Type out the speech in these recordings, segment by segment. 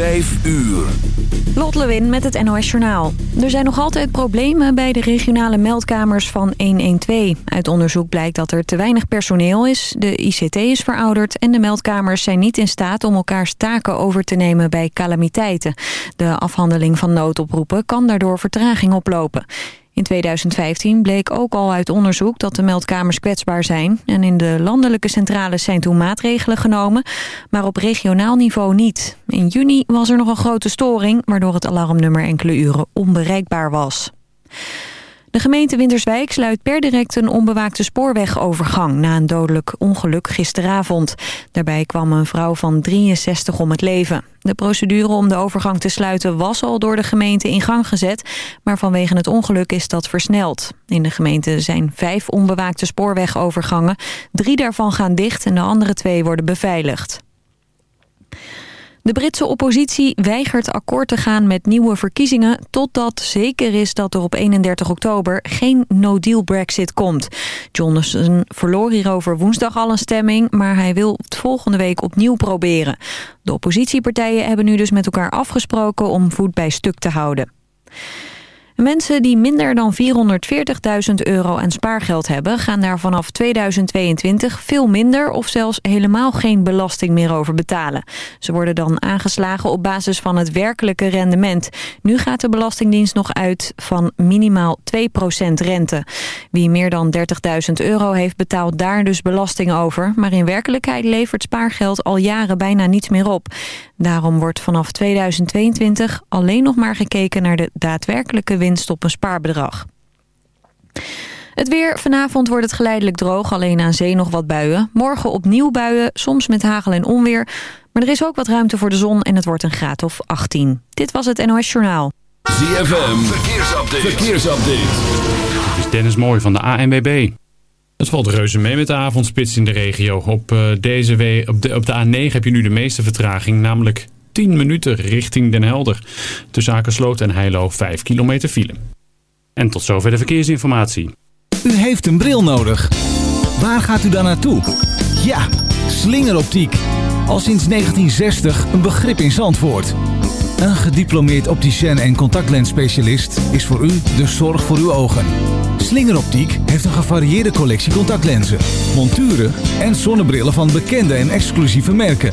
5 uur. Lot Lewin met het NOS Journaal. Er zijn nog altijd problemen bij de regionale meldkamers van 112. Uit onderzoek blijkt dat er te weinig personeel is, de ICT is verouderd... en de meldkamers zijn niet in staat om elkaars taken over te nemen bij calamiteiten. De afhandeling van noodoproepen kan daardoor vertraging oplopen. In 2015 bleek ook al uit onderzoek dat de meldkamers kwetsbaar zijn. En in de landelijke centrales zijn toen maatregelen genomen, maar op regionaal niveau niet. In juni was er nog een grote storing, waardoor het alarmnummer enkele uren onbereikbaar was. De gemeente Winterswijk sluit per direct een onbewaakte spoorwegovergang... na een dodelijk ongeluk gisteravond. Daarbij kwam een vrouw van 63 om het leven. De procedure om de overgang te sluiten was al door de gemeente in gang gezet... maar vanwege het ongeluk is dat versneld. In de gemeente zijn vijf onbewaakte spoorwegovergangen. Drie daarvan gaan dicht en de andere twee worden beveiligd. De Britse oppositie weigert akkoord te gaan met nieuwe verkiezingen... totdat zeker is dat er op 31 oktober geen no-deal Brexit komt. Johnson verloor hierover woensdag al een stemming... maar hij wil het volgende week opnieuw proberen. De oppositiepartijen hebben nu dus met elkaar afgesproken... om voet bij stuk te houden. Mensen die minder dan 440.000 euro aan spaargeld hebben... gaan daar vanaf 2022 veel minder of zelfs helemaal geen belasting meer over betalen. Ze worden dan aangeslagen op basis van het werkelijke rendement. Nu gaat de Belastingdienst nog uit van minimaal 2% rente. Wie meer dan 30.000 euro heeft betaalt daar dus belasting over. Maar in werkelijkheid levert spaargeld al jaren bijna niets meer op. Daarom wordt vanaf 2022 alleen nog maar gekeken naar de daadwerkelijke winst op een spaarbedrag. Het weer. Vanavond wordt het geleidelijk droog, alleen aan zee nog wat buien. Morgen opnieuw buien, soms met hagel en onweer. Maar er is ook wat ruimte voor de zon en het wordt een graad of 18. Dit was het NOS Journaal. ZFM, verkeersupdate. verkeersupdate. Dit is Dennis Mooi van de ANWB. Het valt reuze mee met de avondspits in de regio. Op, uh, deze we op, de, op de A9 heb je nu de meeste vertraging, namelijk 10 minuten richting Den Helder. Tussen Akersloot en Heilo 5 kilometer file. En tot zover de verkeersinformatie. U heeft een bril nodig. Waar gaat u dan naartoe? Ja, slingeroptiek. Al sinds 1960 een begrip in Zandvoort. Een gediplomeerd opticien en contactlensspecialist is voor u de zorg voor uw ogen. Slingeroptiek heeft een gevarieerde collectie contactlenzen, monturen en zonnebrillen van bekende en exclusieve merken.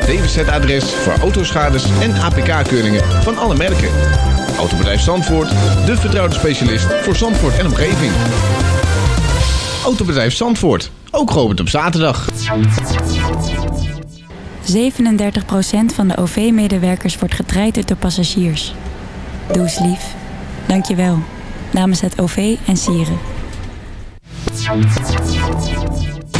DWZ-adres voor autoschades en APK-keuringen van alle merken. Autobedrijf Zandvoort, de vertrouwde specialist voor Zandvoort en omgeving. Autobedrijf Zandvoort, ook geopend op zaterdag. 37% van de OV-medewerkers wordt getraind door passagiers. Doe eens lief. Dank je wel. Namens het OV en Sieren.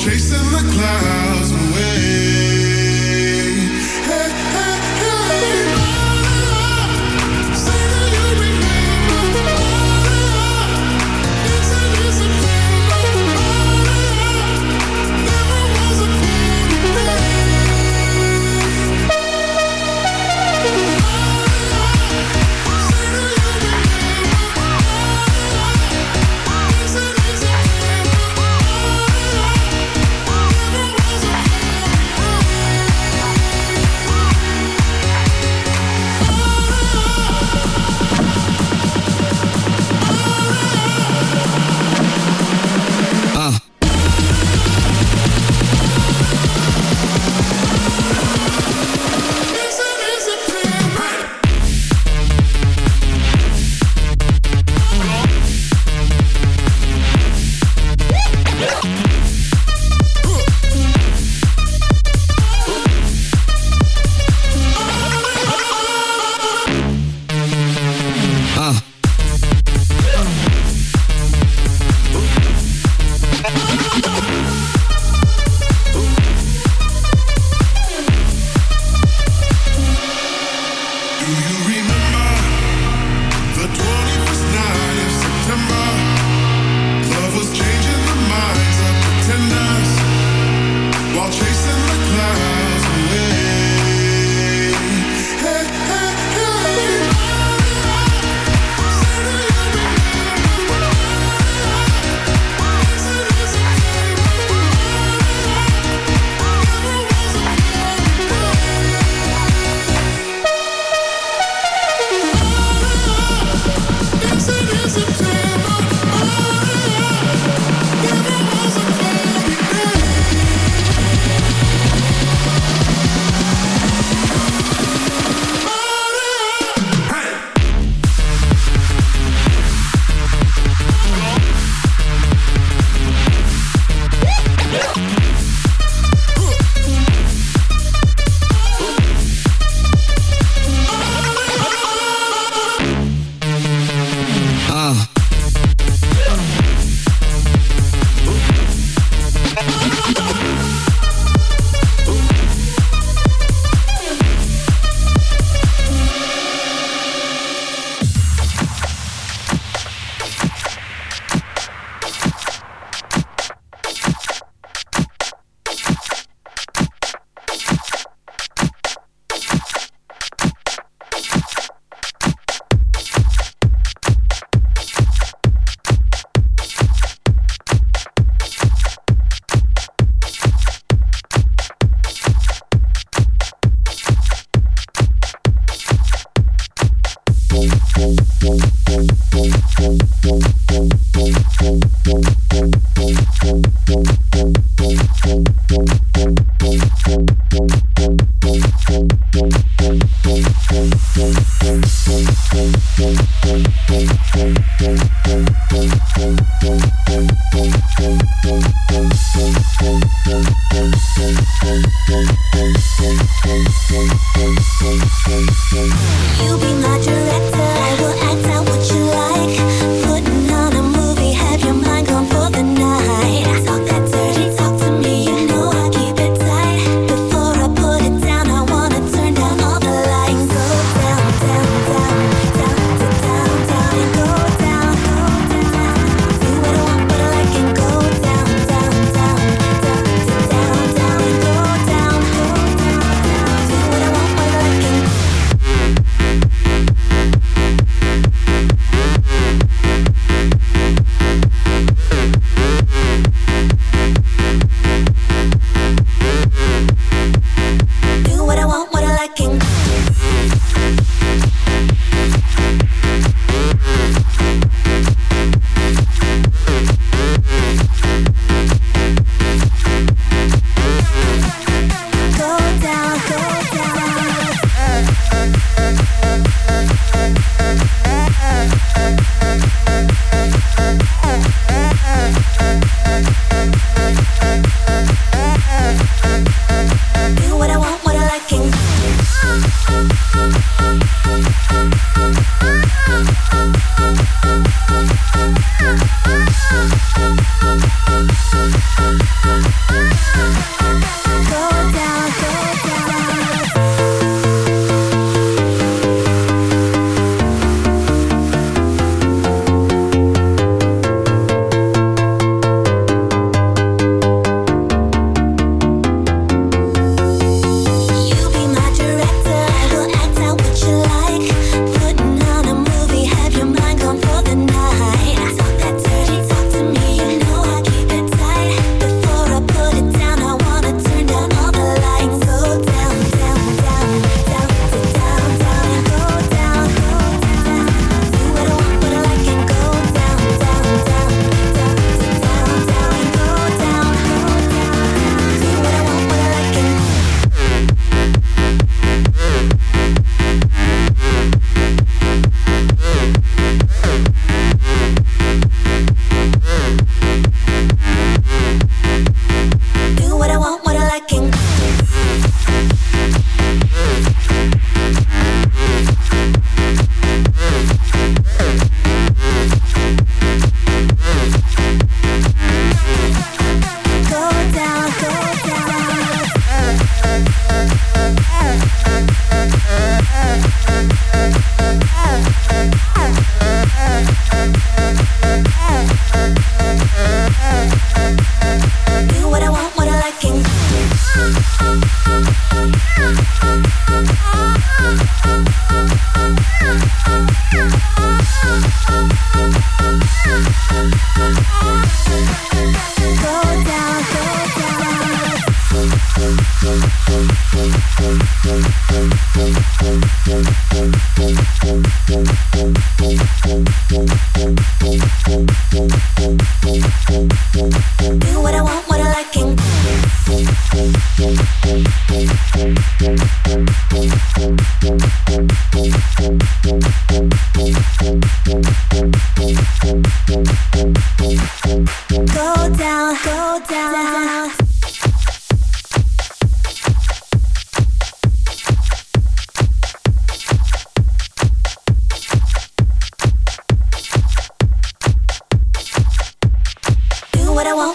chasing the clouds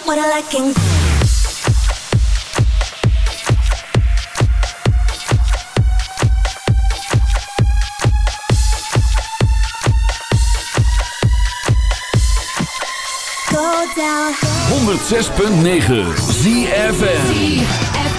what I like, and go down. 106.9 ZFM.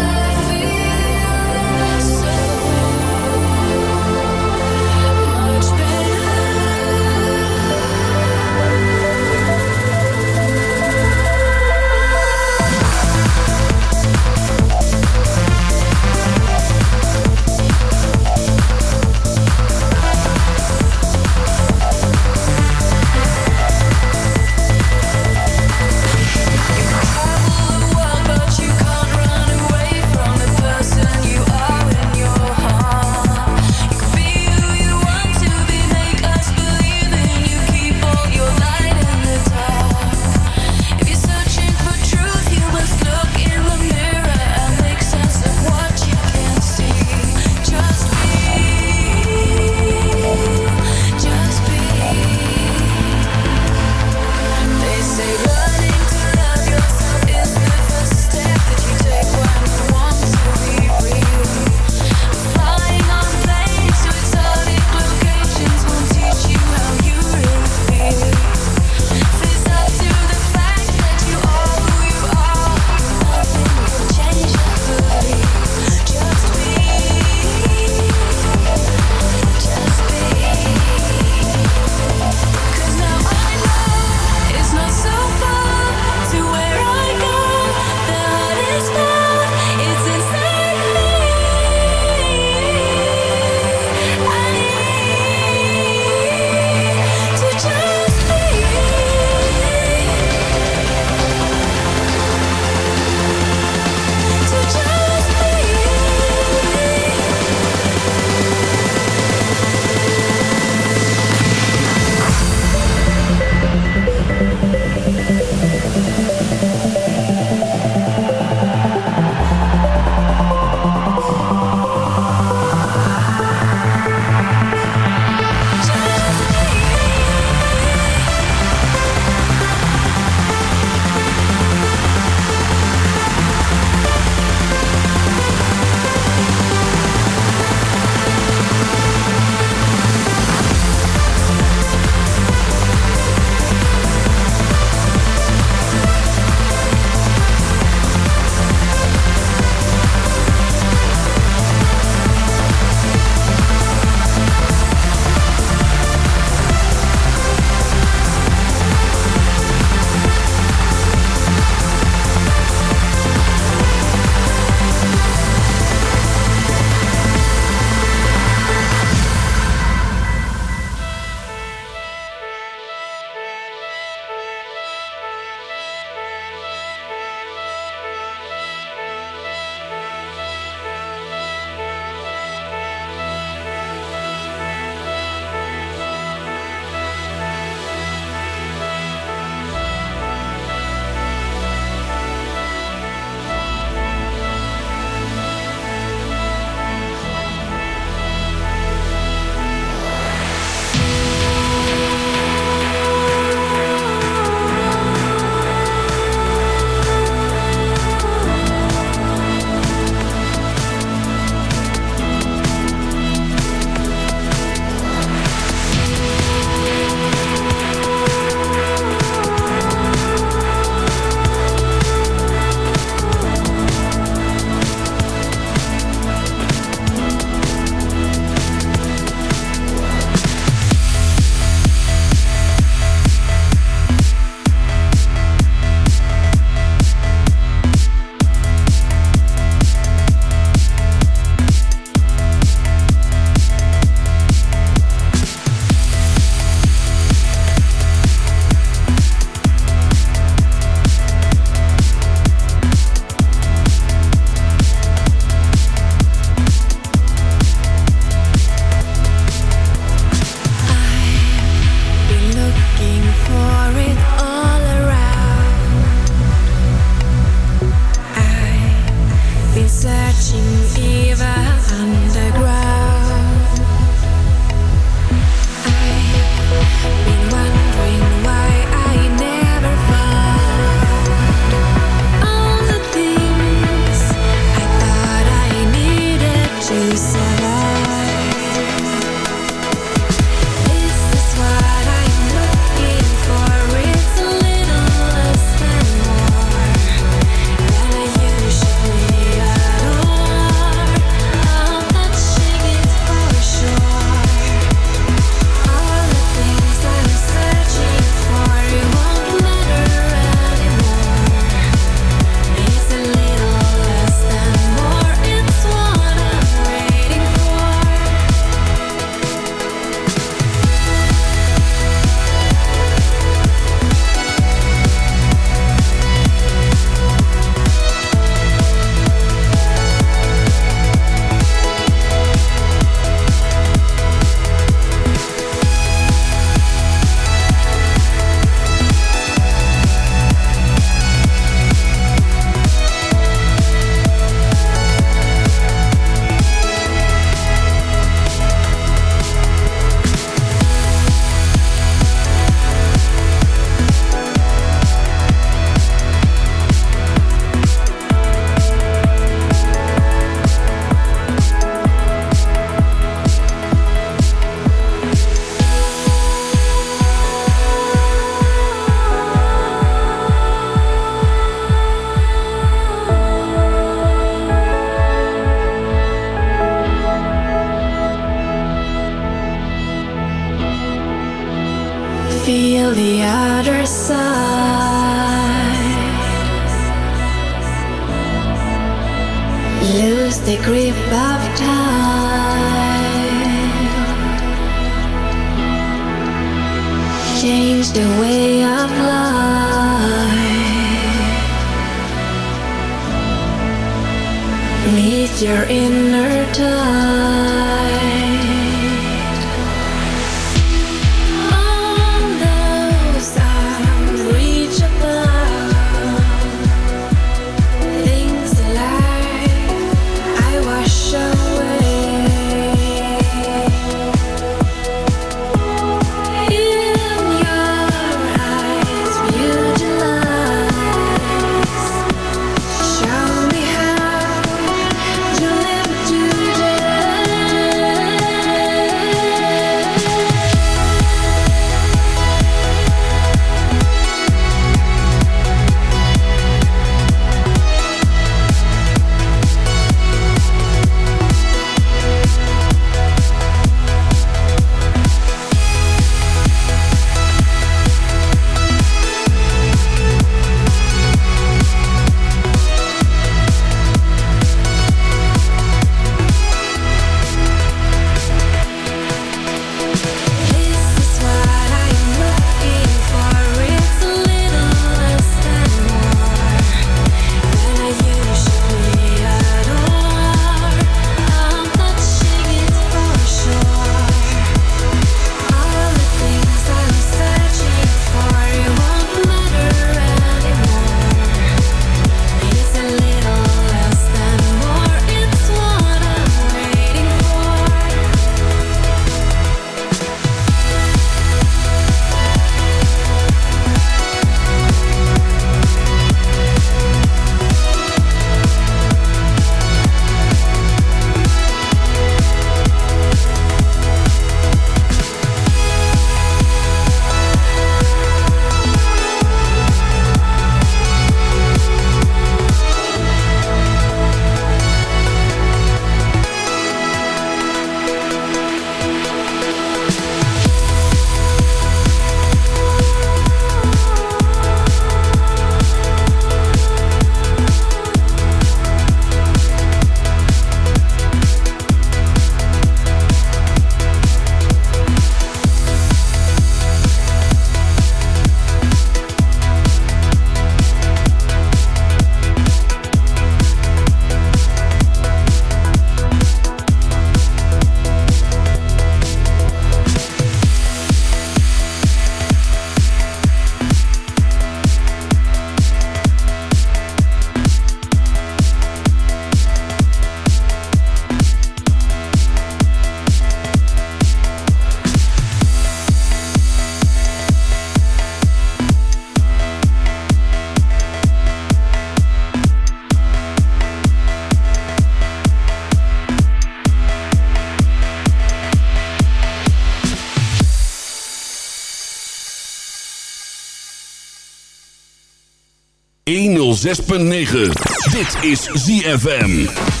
106.9. Dit is ZFM.